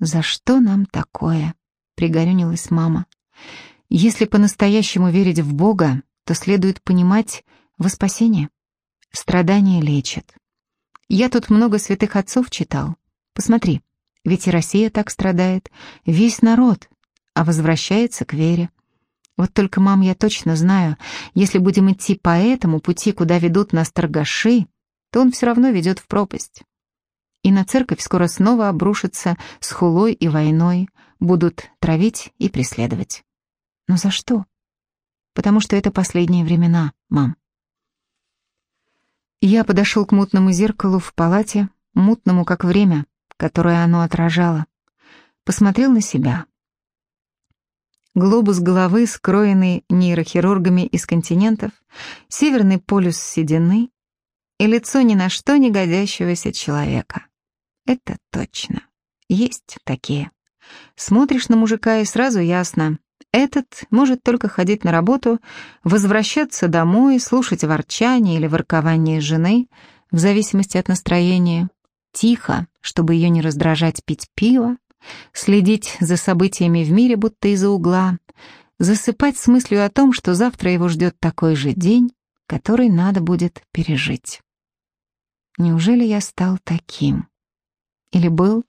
«За что нам такое?» — пригорюнилась мама. «Если по-настоящему верить в Бога, то следует понимать во спасение. Страдания лечат. Я тут много святых отцов читал. Посмотри, ведь и Россия так страдает, весь народ, а возвращается к вере. Вот только, мам, я точно знаю, если будем идти по этому пути, куда ведут нас торгаши, то он все равно ведет в пропасть. И на церковь скоро снова обрушится с хулой и войной, будут травить и преследовать. Но за что? Потому что это последние времена, мам. Я подошел к мутному зеркалу в палате, мутному как время, которое оно отражало. Посмотрел на себя. Глобус головы, скроенный нейрохирургами из континентов, северный полюс седины и лицо ни на что не годящегося человека. Это точно. Есть такие. Смотришь на мужика и сразу ясно. Этот может только ходить на работу, возвращаться домой, слушать ворчание или воркование жены, в зависимости от настроения, тихо, чтобы ее не раздражать, пить пиво, следить за событиями в мире будто из-за угла, засыпать с мыслью о том, что завтра его ждет такой же день, который надо будет пережить. Неужели я стал таким? Или был?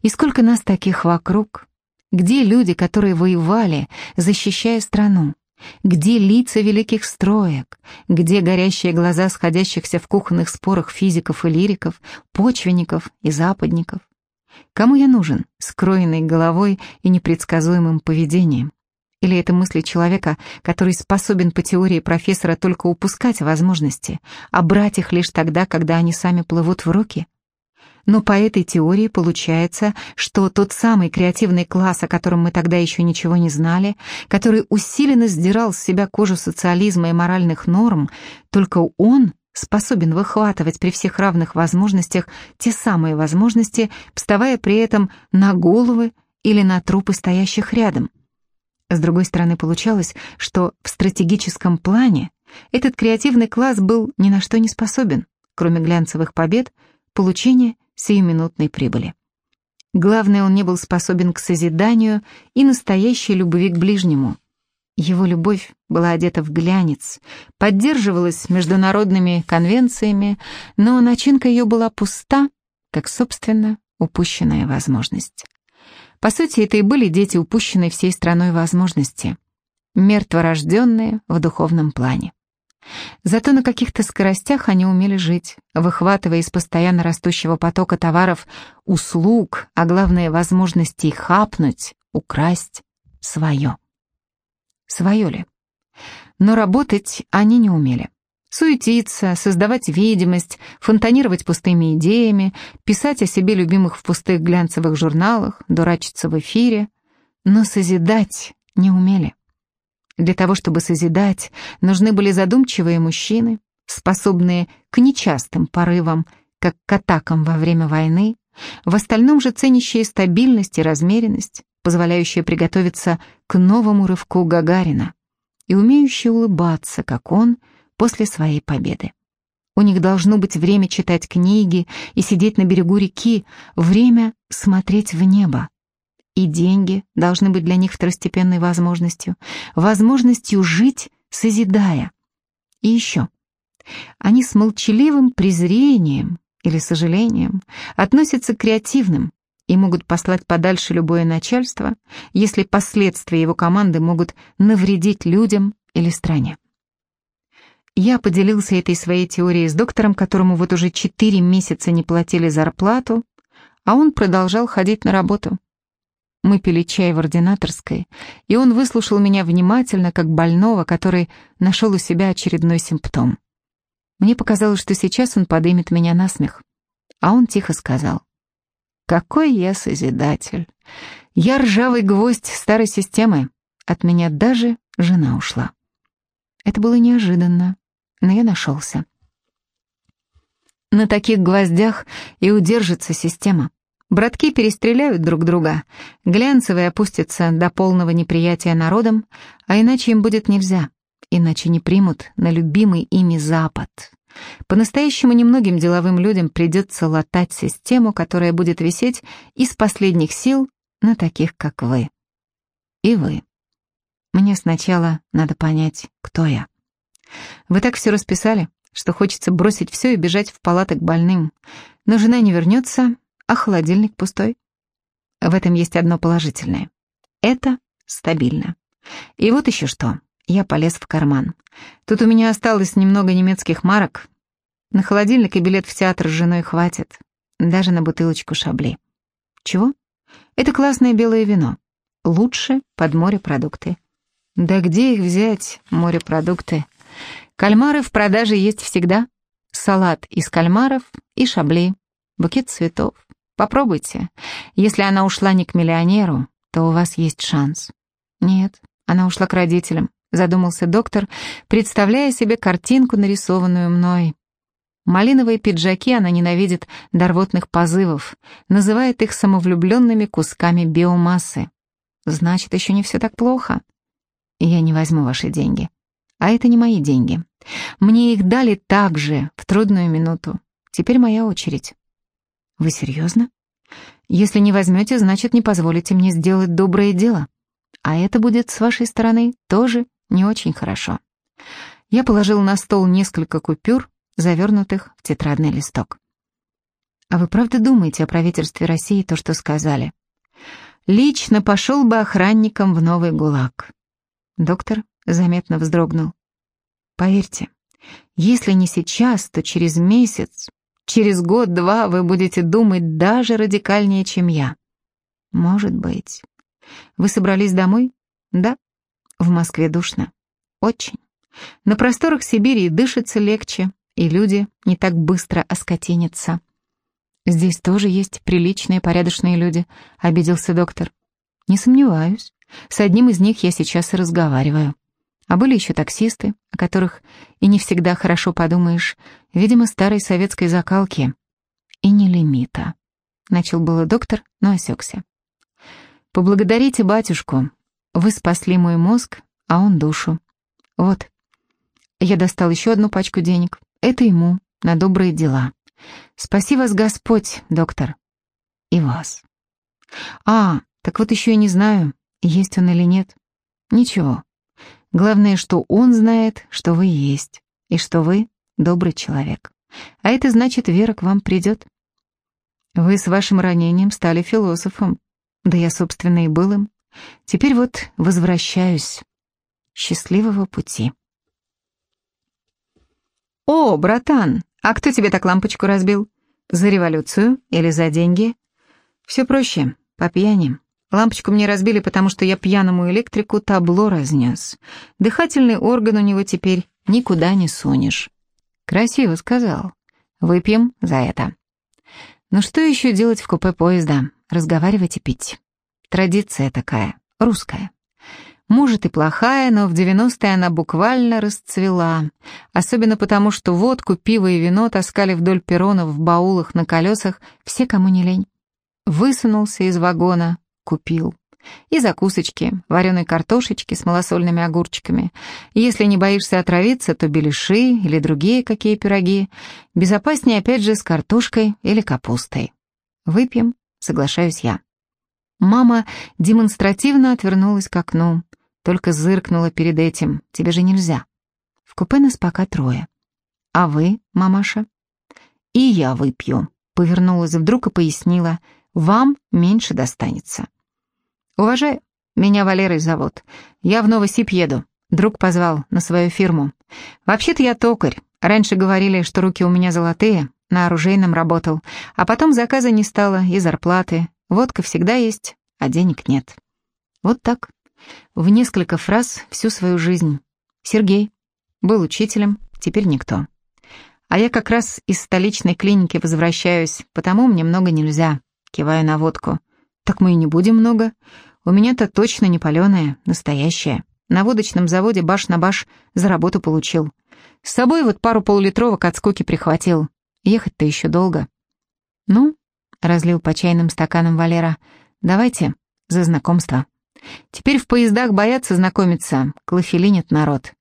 И сколько нас таких вокруг? Где люди, которые воевали, защищая страну? Где лица великих строек? Где горящие глаза сходящихся в кухонных спорах физиков и лириков, почвенников и западников? Кому я нужен, скроенный головой и непредсказуемым поведением? Или это мысли человека, который способен по теории профессора только упускать возможности, а брать их лишь тогда, когда они сами плывут в руки? Но по этой теории получается, что тот самый креативный класс, о котором мы тогда еще ничего не знали, который усиленно сдирал с себя кожу социализма и моральных норм, только он способен выхватывать при всех равных возможностях те самые возможности, вставая при этом на головы или на трупы стоящих рядом. С другой стороны, получалось, что в стратегическом плане этот креативный класс был ни на что не способен, кроме глянцевых побед, получения сиюминутной прибыли. Главное, он не был способен к созиданию и настоящей любви к ближнему. Его любовь была одета в глянец, поддерживалась международными конвенциями, но начинка ее была пуста, как, собственно, упущенная возможность. По сути, это и были дети упущенной всей страной возможности, мертворожденные в духовном плане. Зато на каких-то скоростях они умели жить, выхватывая из постоянно растущего потока товаров услуг, а главное возможности хапнуть, украсть свое. Свое ли? Но работать они не умели. Суетиться, создавать видимость, фонтанировать пустыми идеями, писать о себе любимых в пустых глянцевых журналах, дурачиться в эфире. Но созидать не умели. Для того, чтобы созидать, нужны были задумчивые мужчины, способные к нечастым порывам, как к атакам во время войны, в остальном же ценящие стабильность и размеренность, позволяющие приготовиться к новому рывку Гагарина и умеющие улыбаться, как он, после своей победы. У них должно быть время читать книги и сидеть на берегу реки, время смотреть в небо, и деньги должны быть для них второстепенной возможностью, возможностью жить, созидая. И еще. Они с молчаливым презрением или сожалением относятся к креативным и могут послать подальше любое начальство, если последствия его команды могут навредить людям или стране. Я поделился этой своей теорией с доктором, которому вот уже четыре месяца не платили зарплату, а он продолжал ходить на работу. Мы пили чай в ординаторской, и он выслушал меня внимательно, как больного, который нашел у себя очередной симптом. Мне показалось, что сейчас он подымет меня на смех. А он тихо сказал. «Какой я созидатель! Я ржавый гвоздь старой системы. От меня даже жена ушла». Это было неожиданно, но я нашелся. На таких гвоздях и удержится система. Братки перестреляют друг друга, глянцевые опустятся до полного неприятия народом, а иначе им будет нельзя, иначе не примут на любимый ими Запад. По-настоящему немногим деловым людям придется латать систему, которая будет висеть из последних сил на таких, как вы. И вы. Мне сначала надо понять, кто я. Вы так все расписали, что хочется бросить все и бежать в палаты к больным. Но жена не вернется, а холодильник пустой. В этом есть одно положительное. Это стабильно. И вот еще что. Я полез в карман. Тут у меня осталось немного немецких марок. На холодильник и билет в театр с женой хватит. Даже на бутылочку шабли. Чего? Это классное белое вино. Лучше под морепродукты. Да где их взять, морепродукты? Кальмары в продаже есть всегда. Салат из кальмаров и шабли. Букет цветов. Попробуйте. Если она ушла не к миллионеру, то у вас есть шанс. Нет, она ушла к родителям, задумался доктор, представляя себе картинку, нарисованную мной. Малиновые пиджаки она ненавидит до рвотных позывов, называет их самовлюбленными кусками биомассы. Значит, еще не все так плохо. Я не возьму ваши деньги. А это не мои деньги. Мне их дали так же, в трудную минуту. Теперь моя очередь. Вы серьезно? Если не возьмете, значит, не позволите мне сделать доброе дело. А это будет с вашей стороны тоже не очень хорошо. Я положил на стол несколько купюр, завернутых в тетрадный листок. А вы правда думаете о правительстве России то, что сказали? Лично пошел бы охранником в новый ГУЛАГ. Доктор заметно вздрогнул. Поверьте, если не сейчас, то через месяц Через год-два вы будете думать даже радикальнее, чем я. Может быть. Вы собрались домой? Да. В Москве душно. Очень. На просторах Сибири дышится легче, и люди не так быстро оскотинятся. Здесь тоже есть приличные, порядочные люди, обиделся доктор. Не сомневаюсь. С одним из них я сейчас и разговариваю. А были еще таксисты, о которых и не всегда хорошо подумаешь, видимо, старой советской закалки. И не лимита. Начал было доктор, но осекся. «Поблагодарите батюшку. Вы спасли мой мозг, а он душу. Вот». Я достал еще одну пачку денег. Это ему, на добрые дела. Спаси вас Господь, доктор. И вас. А, так вот еще и не знаю, есть он или нет. Ничего, Главное, что он знает, что вы есть, и что вы добрый человек. А это значит, вера к вам придет. Вы с вашим ранением стали философом. Да я, собственно, и был им. Теперь вот возвращаюсь. Счастливого пути. О, братан, а кто тебе так лампочку разбил? За революцию или за деньги? Все проще, по пьяни. Лампочку мне разбили, потому что я пьяному электрику табло разнес. Дыхательный орган у него теперь никуда не сунешь. Красиво сказал. Выпьем за это. Ну что еще делать в купе поезда? Разговаривать и пить. Традиция такая, русская. Может и плохая, но в 90-е она буквально расцвела. Особенно потому, что водку, пиво и вино таскали вдоль перронов в баулах на колесах все, кому не лень. Высунулся из вагона, купил. И закусочки, вареной картошечки с малосольными огурчиками. Если не боишься отравиться, то беляши или другие какие пироги. Безопаснее опять же с картошкой или капустой. Выпьем, соглашаюсь я. Мама демонстративно отвернулась к окну, только зыркнула перед этим. Тебе же нельзя. В купе нас пока трое. А вы, мамаша? И я выпью. Повернулась вдруг и пояснила. Вам меньше достанется. «Уважаю. Меня Валерой зовут. Я в Новосиб еду. Друг позвал на свою фирму. Вообще-то я токарь. Раньше говорили, что руки у меня золотые, на оружейном работал. А потом заказа не стало и зарплаты. Водка всегда есть, а денег нет. Вот так. В несколько фраз всю свою жизнь. Сергей. Был учителем, теперь никто. А я как раз из столичной клиники возвращаюсь, потому мне много нельзя. Киваю на водку. Так мы и не будем много. У меня-то точно не паленая, настоящая. На водочном заводе баш на баш за работу получил. С собой вот пару полулитровок от скуки прихватил. Ехать-то еще долго. Ну, разлил по чайным стаканам Валера, давайте за знакомство. Теперь в поездах боятся знакомиться, клофелинит народ.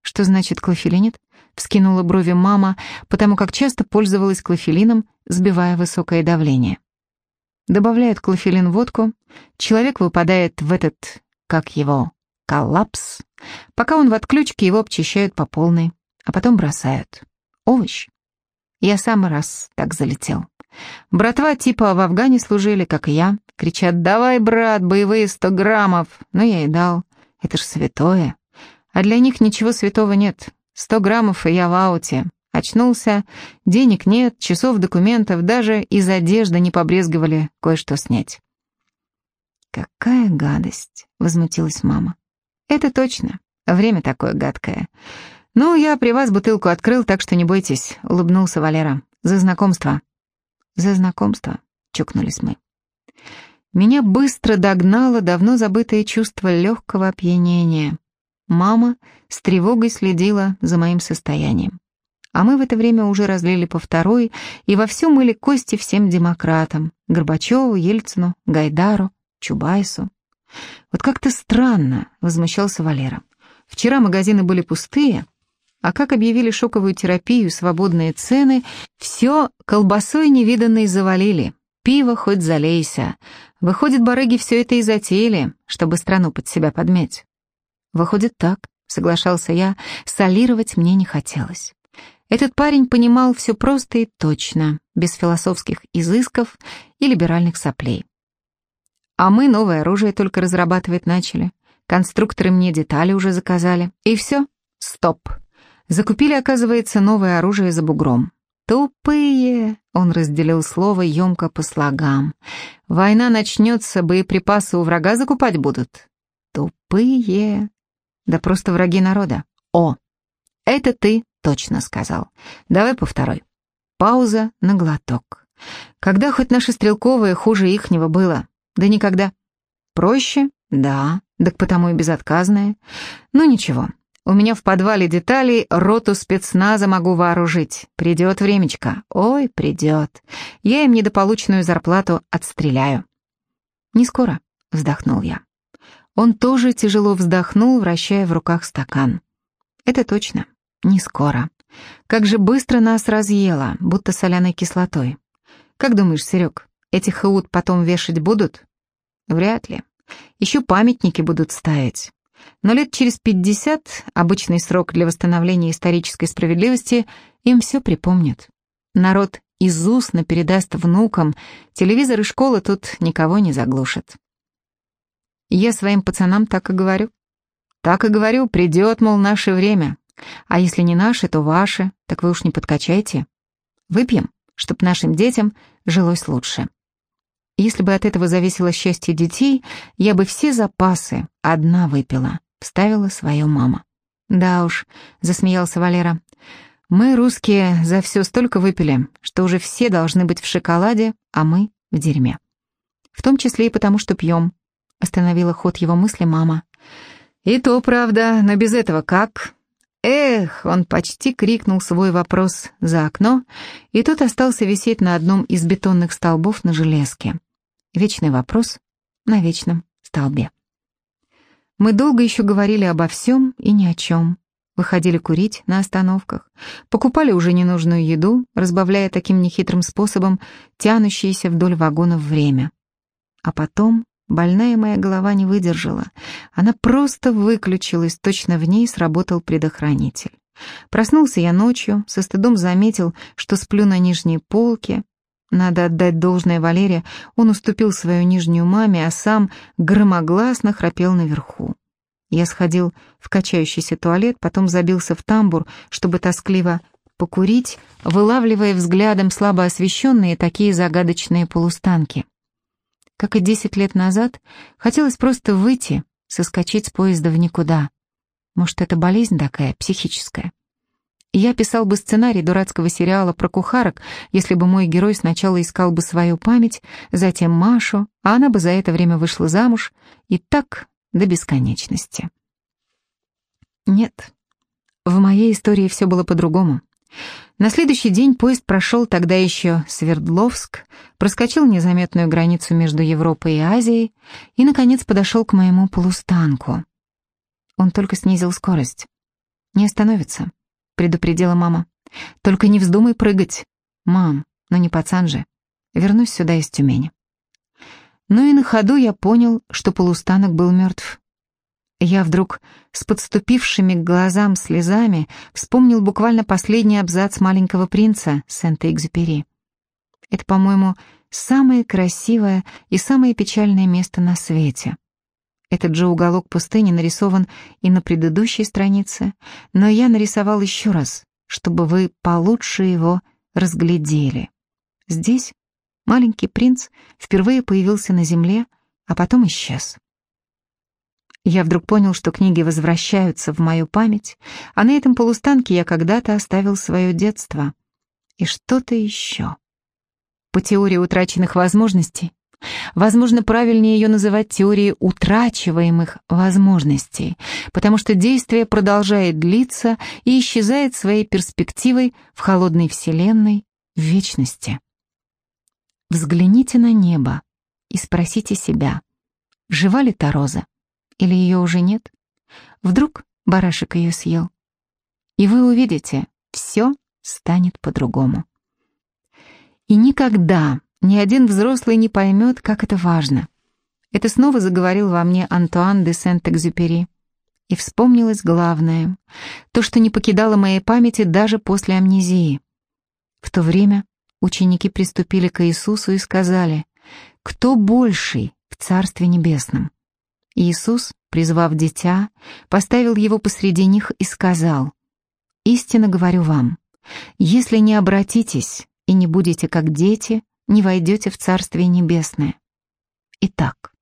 Что значит клофелинит? — вскинула брови мама, потому как часто пользовалась клофелином, сбивая высокое давление. Добавляют клофелин водку, человек выпадает в этот, как его, коллапс. Пока он в отключке, его обчищают по полной, а потом бросают. Овощ. Я сам раз так залетел. Братва типа в Афгане служили, как и я. Кричат «Давай, брат, боевые сто граммов!» Но я и дал. Это ж святое. А для них ничего святого нет. Сто граммов, и я в ауте. Очнулся, денег нет, часов, документов, даже из одежды не побрезговали кое-что снять. «Какая гадость!» — возмутилась мама. «Это точно. Время такое гадкое. Ну, я при вас бутылку открыл, так что не бойтесь», — улыбнулся Валера. «За знакомство». «За знакомство», — чокнулись мы. Меня быстро догнало давно забытое чувство легкого опьянения. Мама с тревогой следила за моим состоянием. А мы в это время уже разлили по второй и вовсю мыли кости всем демократам — Горбачеву, Ельцину, Гайдару, Чубайсу. «Вот как-то странно», — возмущался Валера. «Вчера магазины были пустые, а как объявили шоковую терапию, свободные цены, все колбасой невиданной завалили. Пиво хоть залейся. Выходит, барыги все это и затеяли, чтобы страну под себя подмять». «Выходит так», — соглашался я, солировать мне не хотелось. Этот парень понимал все просто и точно, без философских изысков и либеральных соплей. А мы новое оружие только разрабатывать начали. Конструкторы мне детали уже заказали. И все, стоп. Закупили, оказывается, новое оружие за бугром. «Тупые!» — он разделил слово емко по слогам. «Война начнется, боеприпасы у врага закупать будут?» «Тупые!» Да просто враги народа. О, это ты точно сказал. Давай по второй. Пауза на глоток. Когда хоть наше стрелковое хуже ихнего было? Да никогда. Проще? Да, так потому и безотказное. Ну ничего, у меня в подвале деталей роту спецназа могу вооружить. Придет времечко. Ой, придет. Я им недополученную зарплату отстреляю. Не скоро, вздохнул я. Он тоже тяжело вздохнул, вращая в руках стакан. Это точно, не скоро. Как же быстро нас разъело, будто соляной кислотой. Как думаешь, Серег, эти хаут потом вешать будут? Вряд ли. Еще памятники будут ставить. Но лет через пятьдесят, обычный срок для восстановления исторической справедливости, им все припомнят. Народ из устно передаст внукам, телевизор и школа тут никого не заглушат. Я своим пацанам так и говорю. Так и говорю, придет, мол, наше время. А если не наше, то ваше, так вы уж не подкачайте. Выпьем, чтоб нашим детям жилось лучше. Если бы от этого зависело счастье детей, я бы все запасы одна выпила, вставила свою мама. Да уж, засмеялся Валера. Мы, русские, за все столько выпили, что уже все должны быть в шоколаде, а мы в дерьме. В том числе и потому, что пьем, Остановила ход его мысли мама. «И то правда, но без этого как?» «Эх!» — он почти крикнул свой вопрос за окно, и тот остался висеть на одном из бетонных столбов на железке. Вечный вопрос на вечном столбе. Мы долго еще говорили обо всем и ни о чем. Выходили курить на остановках, покупали уже ненужную еду, разбавляя таким нехитрым способом тянущееся вдоль вагонов время. А потом Больная моя голова не выдержала. Она просто выключилась, точно в ней сработал предохранитель. Проснулся я ночью, со стыдом заметил, что сплю на нижней полке. Надо отдать должное Валере, он уступил свою нижнюю маме, а сам громогласно храпел наверху. Я сходил в качающийся туалет, потом забился в тамбур, чтобы тоскливо покурить, вылавливая взглядом слабо освещенные такие загадочные полустанки как и десять лет назад, хотелось просто выйти, соскочить с поезда в никуда. Может, это болезнь такая, психическая? Я писал бы сценарий дурацкого сериала про кухарок, если бы мой герой сначала искал бы свою память, затем Машу, а она бы за это время вышла замуж, и так до бесконечности. Нет, в моей истории все было по-другому. На следующий день поезд прошел тогда еще Свердловск, проскочил незаметную границу между Европой и Азией и, наконец, подошел к моему полустанку. Он только снизил скорость. Не остановится. — предупредила мама. «Только не вздумай прыгать». «Мам, ну не пацан же. Вернусь сюда из Тюмени». Ну и на ходу я понял, что полустанок был мертв. Я вдруг с подступившими к глазам слезами вспомнил буквально последний абзац «Маленького принца» Сент-Экзюпери. Это, по-моему, самое красивое и самое печальное место на свете. Этот же уголок пустыни нарисован и на предыдущей странице, но я нарисовал еще раз, чтобы вы получше его разглядели. Здесь маленький принц впервые появился на земле, а потом исчез. Я вдруг понял, что книги возвращаются в мою память, а на этом полустанке я когда-то оставил свое детство. И что-то еще. По теории утраченных возможностей, возможно, правильнее ее называть теорией утрачиваемых возможностей, потому что действие продолжает длиться и исчезает своей перспективой в холодной вселенной, вечности. Взгляните на небо и спросите себя, жива ли та роза? Или ее уже нет? Вдруг барашек ее съел? И вы увидите, все станет по-другому. И никогда ни один взрослый не поймет, как это важно. Это снова заговорил во мне Антуан де Сент-Экзюпери. И вспомнилось главное, то, что не покидало моей памяти даже после амнезии. В то время ученики приступили к Иисусу и сказали, «Кто больший в Царстве Небесном?» Иисус, призвав дитя, поставил его посреди них и сказал, «Истинно говорю вам, если не обратитесь и не будете как дети, не войдете в Царствие Небесное. Итак,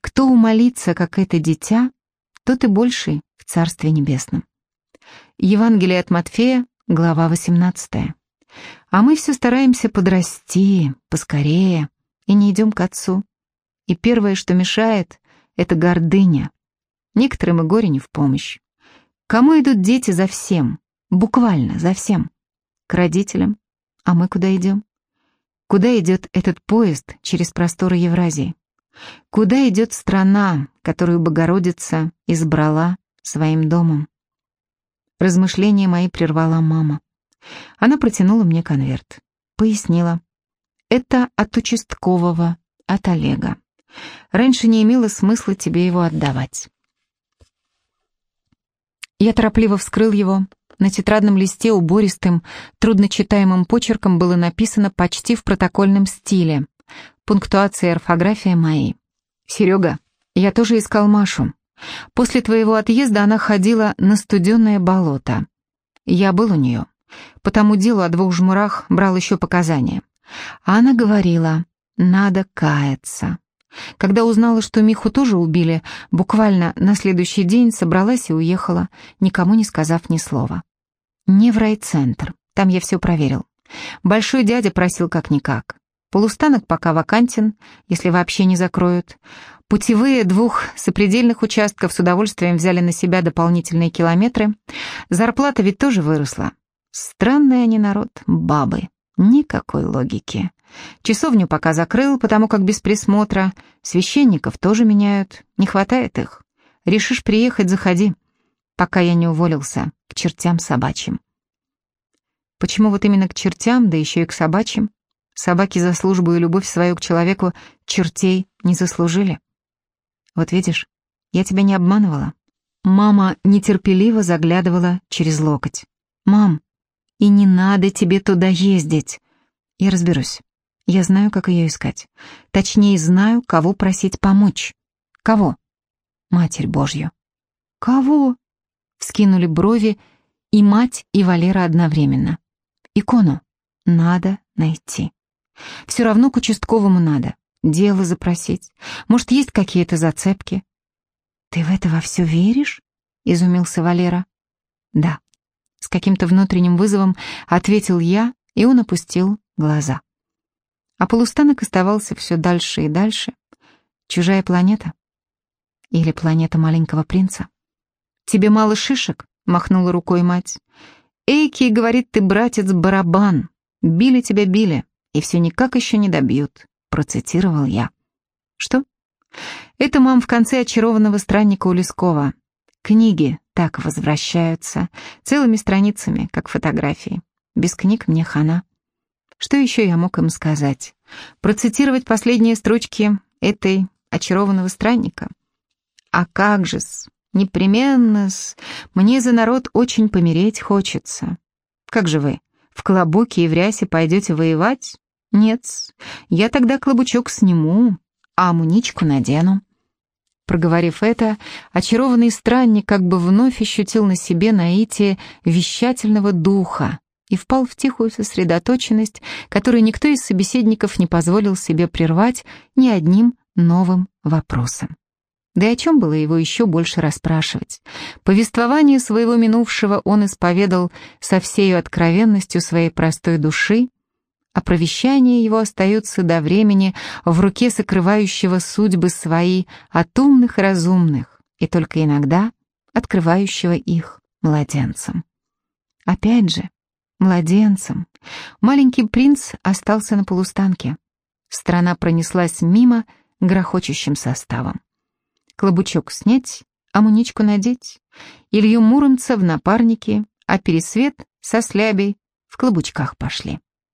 кто умолится, как это дитя, тот и больший в Царстве Небесном». Евангелие от Матфея, глава 18. А мы все стараемся подрасти, поскорее, и не идем к Отцу. И первое, что мешает, это гордыня. Некоторым и горе не в помощь. Кому идут дети за всем? Буквально за всем. К родителям. А мы куда идем? Куда идет этот поезд через просторы Евразии? Куда идет страна, которую Богородица избрала своим домом? Размышления мои прервала мама. Она протянула мне конверт. Пояснила. Это от участкового, от Олега. Раньше не имело смысла тебе его отдавать. Я торопливо вскрыл его. На тетрадном листе убористым, трудночитаемым почерком было написано почти в протокольном стиле. Пунктуация и орфография мои. «Серега, я тоже искал Машу. После твоего отъезда она ходила на студенное болото. Я был у нее. По тому делу о двух жмурах брал еще показания. А она говорила, надо каяться. Когда узнала, что Миху тоже убили, буквально на следующий день собралась и уехала, никому не сказав ни слова. Не в райцентр, там я все проверил. Большой дядя просил как-никак. Полустанок пока вакантен, если вообще не закроют. Путевые двух сопредельных участков с удовольствием взяли на себя дополнительные километры. Зарплата ведь тоже выросла. Странный они народ, бабы. Никакой логики. Часовню пока закрыл, потому как без присмотра. Священников тоже меняют. Не хватает их. Решишь приехать, заходи. Пока я не уволился. К чертям собачьим. Почему вот именно к чертям, да еще и к собачьим? Собаки за службу и любовь свою к человеку чертей не заслужили. Вот видишь, я тебя не обманывала. Мама нетерпеливо заглядывала через локоть. «Мам, и не надо тебе туда ездить. Я разберусь. Я знаю, как ее искать. Точнее, знаю, кого просить помочь. Кого? Матерь Божью. Кого? Вскинули брови и мать, и Валера одновременно. Икону надо найти. Все равно к участковому надо. Дело запросить. Может, есть какие-то зацепки? Ты в это во все веришь? Изумился Валера. Да. С каким-то внутренним вызовом ответил я, и он опустил глаза. А полустанок оставался все дальше и дальше. Чужая планета? Или планета маленького принца? «Тебе мало шишек?» — махнула рукой мать. «Эйки, — говорит, — ты, братец, барабан. Били тебя, били, и все никак еще не добьют», — процитировал я. «Что?» «Это, мам, в конце очарованного странника у Лескова. Книги так возвращаются, целыми страницами, как фотографии. Без книг мне хана. Что еще я мог им сказать? Процитировать последние строчки этой очарованного странника? А как же-с, непременно-с, мне за народ очень помереть хочется. Как же вы, в клобуке и в рясе пойдете воевать? Нет, я тогда клобучок сниму, а муничку надену. Проговорив это, очарованный странник как бы вновь ощутил на себе наитие вещательного духа и впал в тихую сосредоточенность, которую никто из собеседников не позволил себе прервать ни одним новым вопросом. Да и о чем было его еще больше расспрашивать? Повествование своего минувшего он исповедал со всею откровенностью своей простой души, а провещания его остаются до времени в руке сокрывающего судьбы свои от умных и разумных, и только иногда открывающего их младенцам. Опять же, младенцем. Маленький принц остался на полустанке. Страна пронеслась мимо грохочущим составом. Клобучок снять, амуничку надеть, Илью Муромца в напарнике, а пересвет со слябей в клобучках пошли.